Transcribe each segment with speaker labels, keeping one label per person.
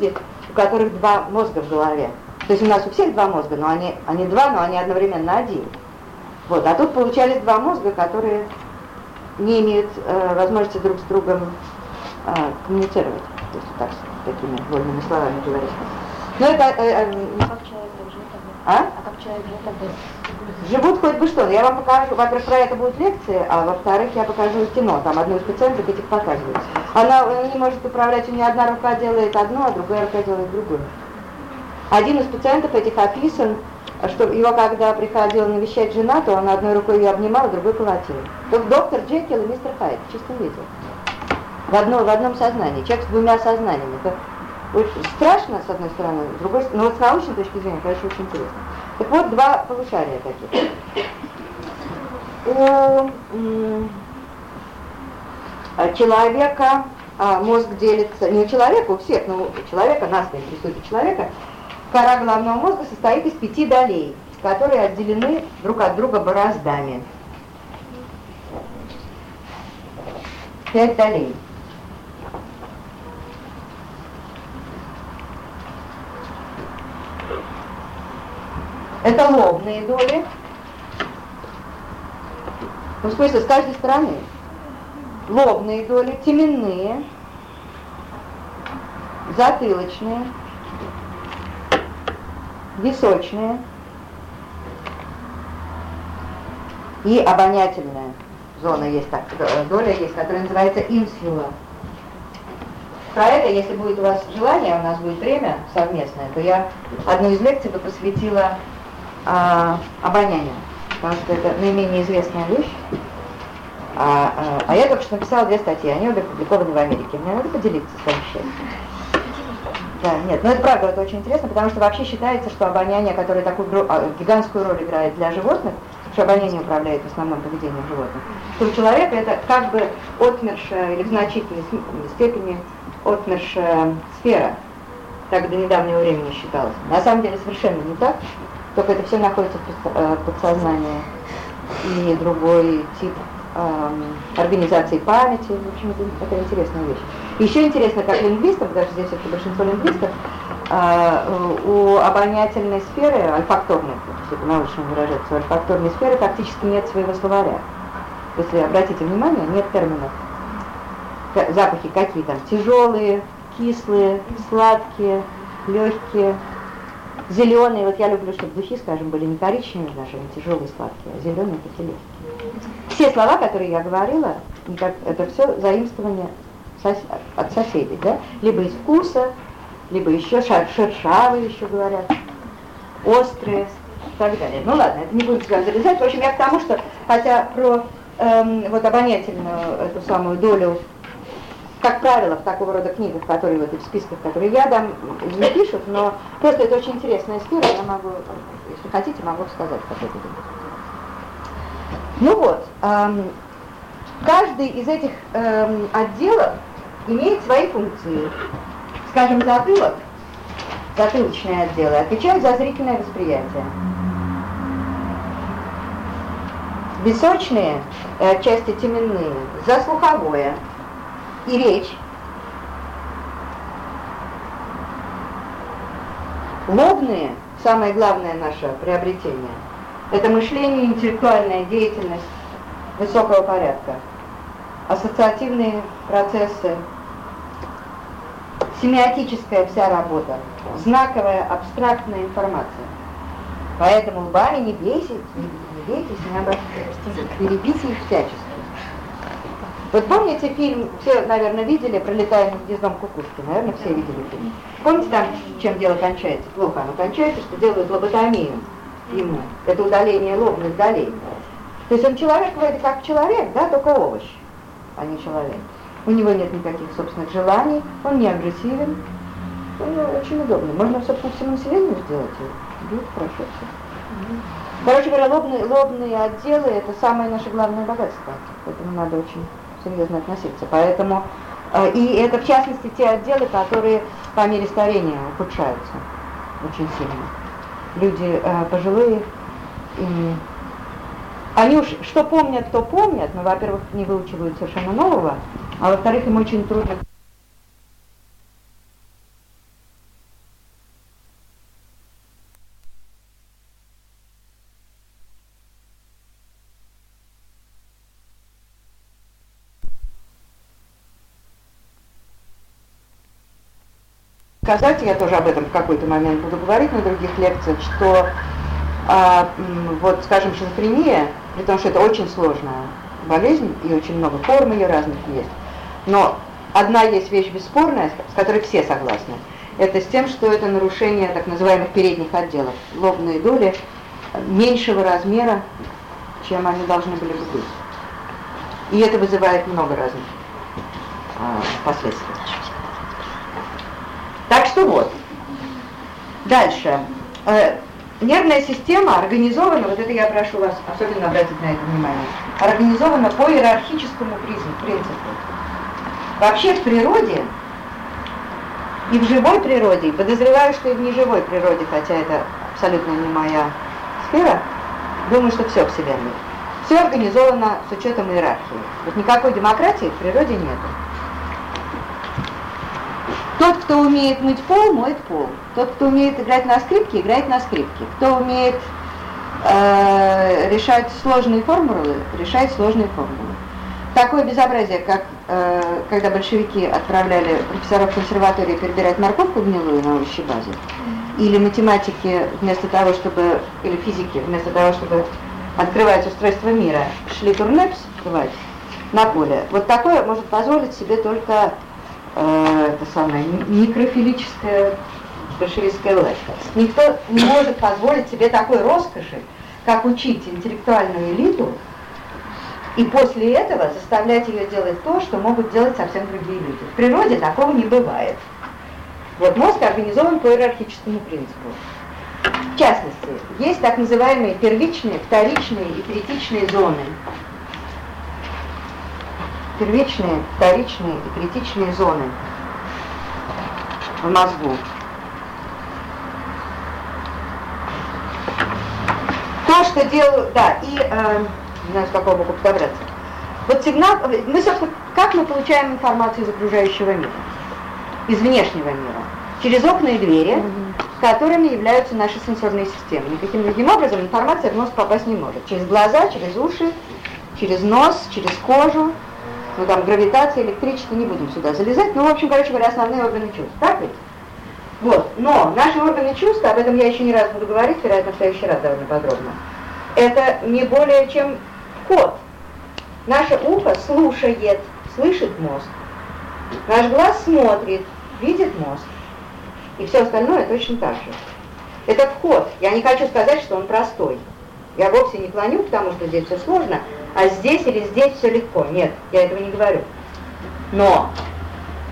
Speaker 1: люди, у которых два мозга в голове. То есть у нас у всех два мозга, но они, они два, но они одновременно один. Вот, а тут получались два мозга, которые не имеют э, возможности друг с другом э, коммуницировать. То есть так, такими вольными словами говорить. Но это... Э, э,
Speaker 2: а человек тогда?
Speaker 1: Живут хоть бы что. Я вам покажу, во-первых, про это будет лекция, а во-вторых, я покажу кино. Там одну из пациенток этих показывает. Она не может управлять, у нее одна рука делает одно, а другая рука делает другое. Один из пациентов этих описан, что его когда приходила навещать жена, то он одной рукой ее обнимал, а другой колотил. Тут доктор Джекил и мистер Хайд в чистом виде. В, одно, в одном сознании. Человек с двумя сознаниями. Это очень страшно, с одной стороны, с другой стороны, но вот с научной точки зрения, конечно, очень интересно. Так вот, два полушария таких. У а, человека а, мозг делится, не у человека, у всех, но у человека, нас интересует у человека, кора головного мозга состоит из пяти долей, которые отделены друг от друга бороздами. Пять долей. Это лобные доли. Ну, в смысле, с каждой стороны. Лобные доли, теменные, затылочные, височные и обонятельная зона есть так, доля есть, которая называется инсула. Про это, если будет у вас желание, у нас будет время совместное, то я одну из лекций бы посвятила а, обонянию, потому что это наименее известная вещь. А, а, а я только что написала две статьи, они обе опубликованы в Америке. Мне надо поделиться с вами счастьем. Да, нет, но это правда, это очень интересно, потому что вообще считается, что обоняние, которое такую а, гигантскую роль играет для животных, что обоняние управляет в основном поведением животных, что у человека это как бы отмершая или в значительной степени отмершая сфера, так до недавнего времени считалось. На самом деле совершенно не так только это все находится в э, подсознании. И другой тип эм, организации памяти, в общем, это, это интересная вещь. Еще интересно, как потому что здесь все-таки большинство лингвистов, э, у обонятельной сферы, альфакторной, если научно выражаться, у альфакторной сферы практически нет своего словаря. Если обратите внимание, нет терминов. Запахи какие там? Тяжелые, кислые, сладкие, легкие, Зеленые, вот я люблю, чтобы духи, скажем, были не коричневые даже, не тяжелые, сладкие, а зеленые, такие. Все слова, которые я говорила, это все заимствование от соседей, да? Либо из вкуса, либо еще шершавые еще говорят, острые и так далее. Ну ладно, это не будет сюда залезать. В общем, я к тому, что хотя про эм, вот обонятельную эту самую долю как правило, в такого рода книгах, которые вот и в списках, которые я дам, не пишут, но просто это очень интересная сфера, я могу, если хотите, могу сказать, как это будет. Ну вот, эм, каждый из этих эм, отделов имеет свои функции. Скажем, затылок, затылочные отделы отвечают за зрительное восприятие. Височные, э, отчасти теменные, за слуховое, и речь. Лобные, самое главное наше приобретение, это мышление, интеллектуальная деятельность высокого порядка, ассоциативные процессы, семиотическая вся работа, знаковая абстрактная информация. Поэтому лбами не бейся, не, не бейтесь, не обращайтесь, перебите их всячески. Вот помните фильм, все, наверное, видели «Пролетая над гнездом кукушки», наверное, все видели фильм. Помните там, чем дело кончается? Плохо оно кончается, что делают лоботомию ему. Это удаление лобных долей. То есть он человек вроде как человек, да, только овощ, а не человек. У него нет никаких собственных желаний, он не агрессивен, он очень удобный. Можно, собственно, всему населению сделать, и будет хорошо все. Короче говоря, лобные, лобные отделы – это самое наше главное богатство, поэтому надо очень серьезно относиться. Поэтому, э, и это в частности те отделы, которые по мере старения ухудшаются очень сильно. Люди э, пожилые, они уж что помнят, то помнят, но, во-первых, не выучивают совершенно нового, а во-вторых, им очень трудно сказать, я тоже об этом в какой-то момент буду говорить на других лекциях, что а, вот, скажем, шизофрения, при том, что это очень сложная болезнь, и очень много форм ее разных есть, но одна есть вещь бесспорная, с которой все согласны, это с тем, что это нарушение так называемых передних отделов, лобные доли меньшего размера, чем они должны были бы быть. И это вызывает много разных а, последствий. Так что вот. Дальше. Э, нервная система организована, вот это я прошу вас особенно обратить на это внимание, организована по иерархическому принципу. Вообще в природе и в живой природе, подозреваю, что и в неживой природе, хотя это абсолютно не моя сфера, думаю, что все в Вселенной. Все организовано с учетом иерархии. Вот никакой демократии в природе нету. Тот, кто умеет мыть пол, моет пол. Тот, кто умеет играть на скрипке, играет на скрипке. Кто умеет э, решать сложные формулы, решает сложные формулы. Такое безобразие, как э, когда большевики отправляли профессоров консерватории перебирать морковку гнилую на овощей базе, или математики вместо того, чтобы, или физики вместо того, чтобы открывать устройство мира, шли турнепс открывать на поле. Вот такое может позволить себе только э, это самое, некрофилическая большевистская власть. Никто не может позволить себе такой роскоши, как учить интеллектуальную элиту, и после этого заставлять ее делать то, что могут делать совсем другие люди. В природе такого не бывает. Вот мозг организован по иерархическому принципу. В частности, есть так называемые первичные, вторичные и третичные зоны первичные, вторичные и критичные зоны в мозгу. То, что делаю, да, и, э, не знаю, с какого боку подобраться. Вот сигнал, мы, собственно, как мы получаем информацию из окружающего мира, из внешнего мира? Через окна и двери, которыми являются наши сенсорные системы. Никаким другим образом информация в мозг попасть не может. Через глаза, через уши, через нос, через кожу, ну там гравитация, электричество, не будем сюда залезать, ну, в общем, короче говоря, основные органы чувств, так ведь? Вот, но наши органы чувств, об этом я еще не раз буду говорить, вероятно, в следующий раз довольно подробно, это не более чем вход. Наше ухо слушает, слышит мозг. Наш глаз смотрит, видит мозг. И все остальное точно так же. Это вход. Я не хочу сказать, что он простой. Я вовсе не клоню, потому что здесь все сложно, а здесь или здесь все легко. Нет, я этого не говорю. Но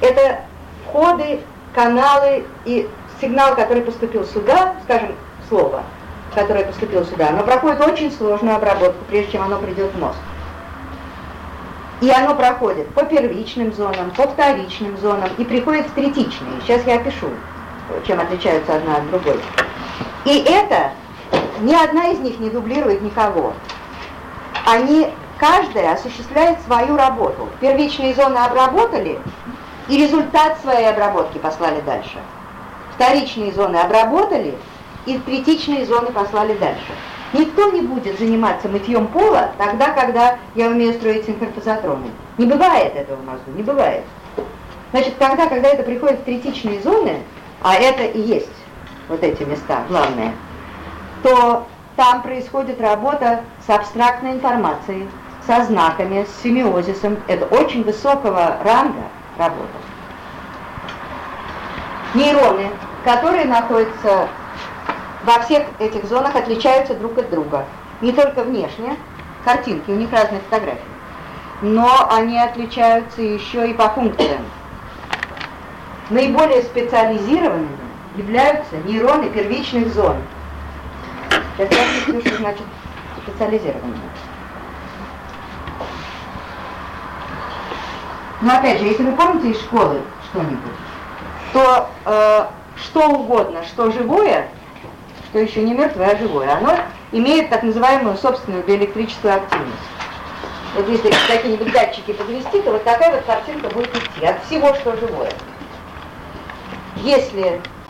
Speaker 1: это входы, каналы и сигнал, который поступил сюда, скажем, слово, которое поступило сюда, оно проходит очень сложную обработку, прежде чем оно придет в мозг. И оно проходит по первичным зонам, по вторичным зонам и приходит в третичные. Сейчас я опишу, чем отличаются одна от другой. И это, ни одна из них не дублирует никого они, каждая осуществляет свою работу. Первичные зоны обработали, и результат своей обработки послали дальше. Вторичные зоны обработали, и третичные зоны послали дальше. Никто не будет заниматься мытьем пола тогда, когда я умею строить синхропозотроны. Не бывает этого в мозгу, не бывает. Значит, тогда, когда это приходит в третичные зоны, а это и есть вот эти места главные, то там происходит работа с абстрактной информацией, со знаками, с семиозисом. Это очень высокого ранга работа. Нейроны, которые находятся во всех этих зонах, отличаются друг от друга. Не только внешне, картинки, у них разные фотографии, но они отличаются еще и по функциям. Наиболее специализированными являются нейроны первичных зон – Сейчас я объясню, что значит специализированная. Но опять же, если вы помните из школы что-нибудь, то э, что угодно, что живое, что еще не мертвое, а живое, оно имеет так называемую собственную биоэлектрическую активность. Вот если какие-нибудь датчики подвести, то вот такая вот картинка будет идти от всего, что живое. Если